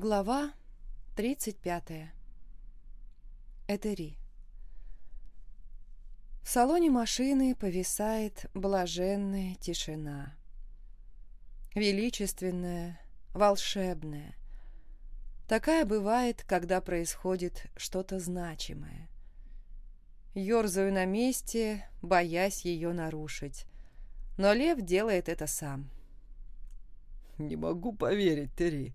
Глава 35. Этери. В салоне машины повисает блаженная тишина. Величественная, волшебная. Такая бывает, когда происходит что-то значимое. Ёрзаю на месте, боясь ее нарушить. Но лев делает это сам. «Не могу поверить, Терри.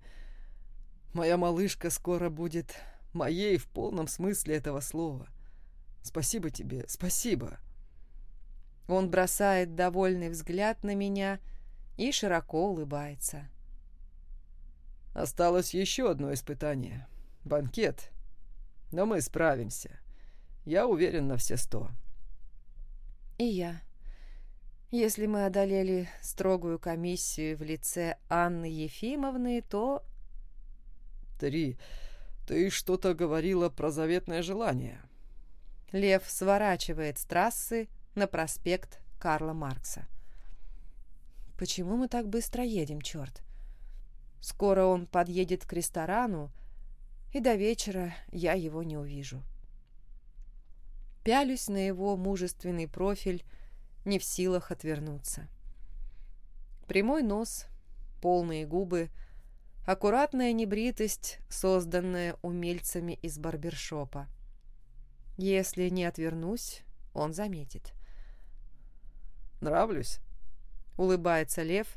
Моя малышка скоро будет моей в полном смысле этого слова. Спасибо тебе, спасибо. Он бросает довольный взгляд на меня и широко улыбается. Осталось еще одно испытание. Банкет. Но мы справимся. Я уверен на все сто. И я. Если мы одолели строгую комиссию в лице Анны Ефимовны, то Три. Ты что-то говорила про заветное желание. Лев сворачивает с трассы на проспект Карла Маркса. Почему мы так быстро едем, черт? Скоро он подъедет к ресторану, и до вечера я его не увижу. Пялюсь на его мужественный профиль, не в силах отвернуться. Прямой нос, полные губы — Аккуратная небритость, созданная умельцами из барбершопа. Если не отвернусь, он заметит. «Нравлюсь?» — улыбается Лев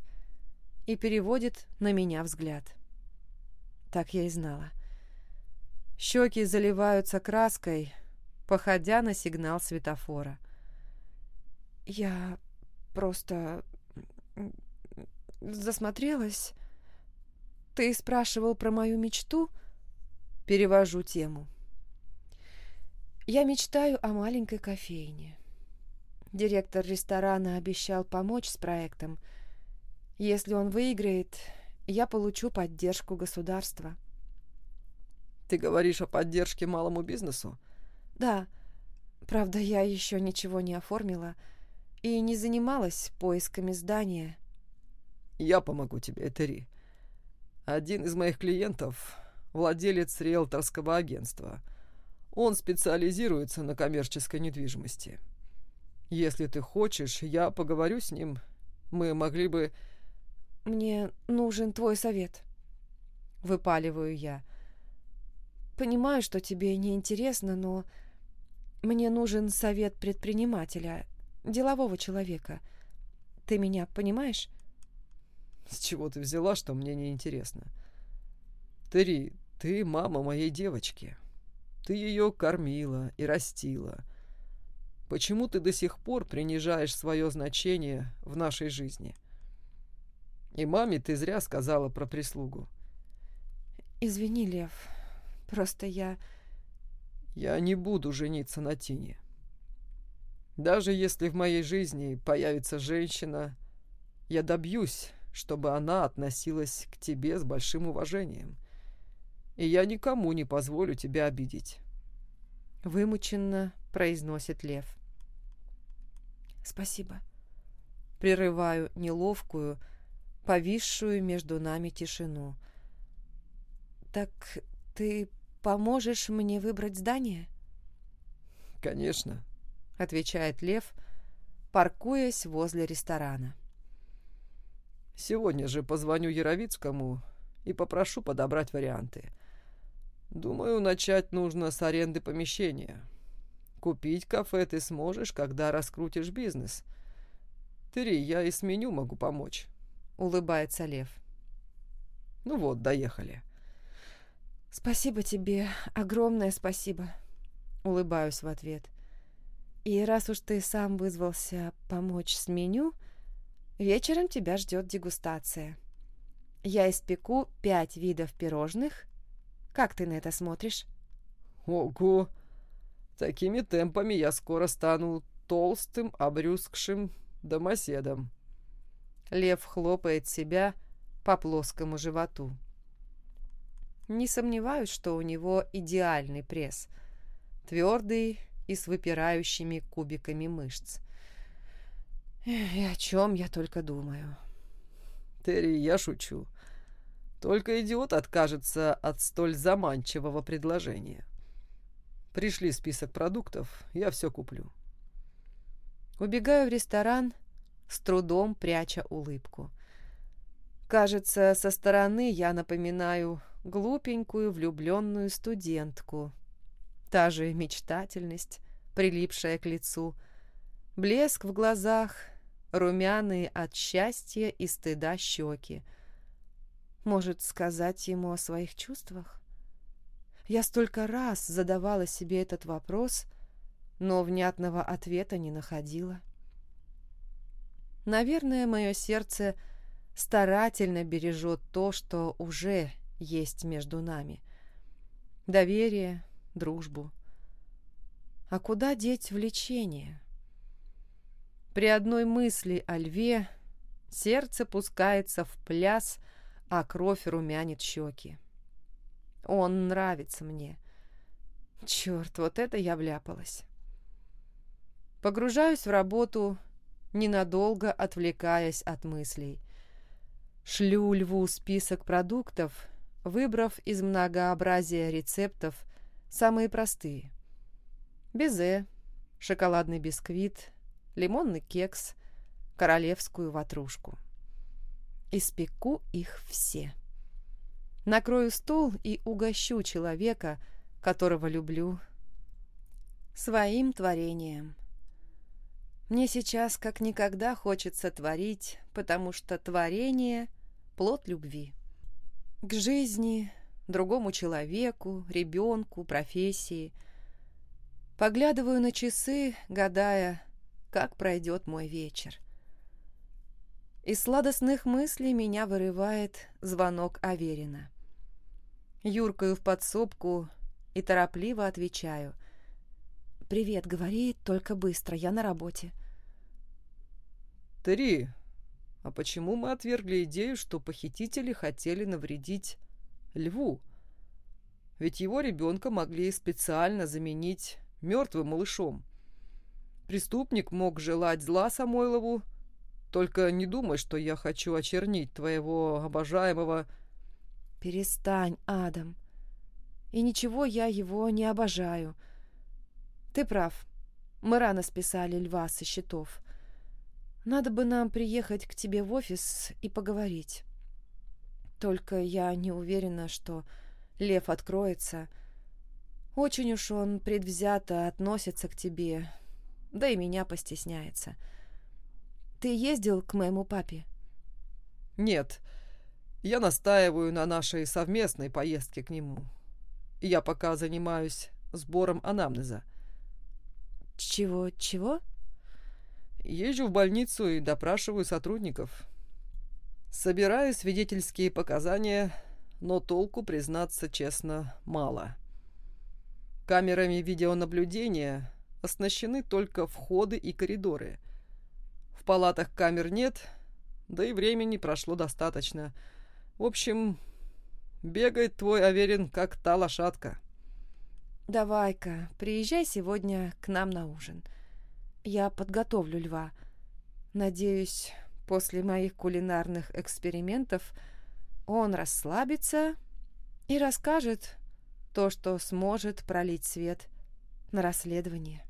и переводит на меня взгляд. Так я и знала. Щеки заливаются краской, походя на сигнал светофора. Я просто засмотрелась «Ты спрашивал про мою мечту?» Перевожу тему. Я мечтаю о маленькой кофейне. Директор ресторана обещал помочь с проектом. Если он выиграет, я получу поддержку государства. Ты говоришь о поддержке малому бизнесу? Да. Правда, я еще ничего не оформила и не занималась поисками здания. Я помогу тебе, Этери. Один из моих клиентов – владелец риэлторского агентства. Он специализируется на коммерческой недвижимости. Если ты хочешь, я поговорю с ним. Мы могли бы... Мне нужен твой совет. Выпаливаю я. Понимаю, что тебе не интересно, но мне нужен совет предпринимателя, делового человека. Ты меня понимаешь? С чего ты взяла, что мне не интересно? Терри, ты мама моей девочки. Ты ее кормила и растила. Почему ты до сих пор принижаешь свое значение в нашей жизни? И маме ты зря сказала про прислугу. Извини, Лев, просто я... Я не буду жениться на Тине. Даже если в моей жизни появится женщина, я добьюсь, чтобы она относилась к тебе с большим уважением. И я никому не позволю тебя обидеть. Вымученно произносит Лев. Спасибо. Прерываю неловкую, повисшую между нами тишину. Так ты поможешь мне выбрать здание? Конечно, отвечает Лев, паркуясь возле ресторана. Сегодня же позвоню Яровицкому и попрошу подобрать варианты. Думаю, начать нужно с аренды помещения. Купить кафе ты сможешь, когда раскрутишь бизнес. Три, я и с меню могу помочь. Улыбается Лев. Ну вот, доехали. Спасибо тебе, огромное спасибо. Улыбаюсь в ответ. И раз уж ты сам вызвался помочь с меню, Вечером тебя ждет дегустация. Я испеку пять видов пирожных. Как ты на это смотришь? Ого! Такими темпами я скоро стану толстым, обрюзгшим домоседом. Лев хлопает себя по плоскому животу. Не сомневаюсь, что у него идеальный пресс. Твердый и с выпирающими кубиками мышц. И о чем я только думаю. Терри, я шучу. Только идиот откажется от столь заманчивого предложения. Пришли список продуктов, я все куплю. Убегаю в ресторан, с трудом пряча улыбку. Кажется, со стороны я напоминаю глупенькую влюбленную студентку. Та же мечтательность, прилипшая к лицу, блеск в глазах, румяные от счастья и стыда щеки. Может, сказать ему о своих чувствах? Я столько раз задавала себе этот вопрос, но внятного ответа не находила. Наверное, мое сердце старательно бережет то, что уже есть между нами. Доверие, дружбу. А куда деть влечение? При одной мысли о льве сердце пускается в пляс, а кровь румянит щеки. Он нравится мне. Черт, вот это я вляпалась. Погружаюсь в работу, ненадолго отвлекаясь от мыслей. Шлю льву список продуктов, выбрав из многообразия рецептов самые простые. Безе, шоколадный бисквит, лимонный кекс, королевскую ватрушку. Испеку их все. Накрою стол и угощу человека, которого люблю, своим творением. Мне сейчас как никогда хочется творить, потому что творение — плод любви. К жизни, другому человеку, ребенку, профессии. Поглядываю на часы, гадая, как пройдет мой вечер. Из сладостных мыслей меня вырывает звонок Аверина. Юркаю в подсобку и торопливо отвечаю — «Привет, говори, только быстро, я на работе». «Три, а почему мы отвергли идею, что похитители хотели навредить льву? Ведь его ребенка могли специально заменить мертвым малышом. Преступник мог желать зла Самойлову, только не думай, что я хочу очернить твоего обожаемого...» «Перестань, Адам. И ничего я его не обожаю. Ты прав. Мы рано списали льва со счетов. Надо бы нам приехать к тебе в офис и поговорить. Только я не уверена, что лев откроется. Очень уж он предвзято относится к тебе, да и меня постесняется. Ты ездил к моему папе? Нет. Я настаиваю на нашей совместной поездке к нему. Я пока занимаюсь сбором анамнеза. «Чего, чего?» «Езжу в больницу и допрашиваю сотрудников. Собираю свидетельские показания, но толку, признаться честно, мало. Камерами видеонаблюдения оснащены только входы и коридоры. В палатах камер нет, да и времени прошло достаточно. В общем, бегает твой Аверин, как та лошадка». «Давай-ка, приезжай сегодня к нам на ужин. Я подготовлю льва. Надеюсь, после моих кулинарных экспериментов он расслабится и расскажет то, что сможет пролить свет на расследование».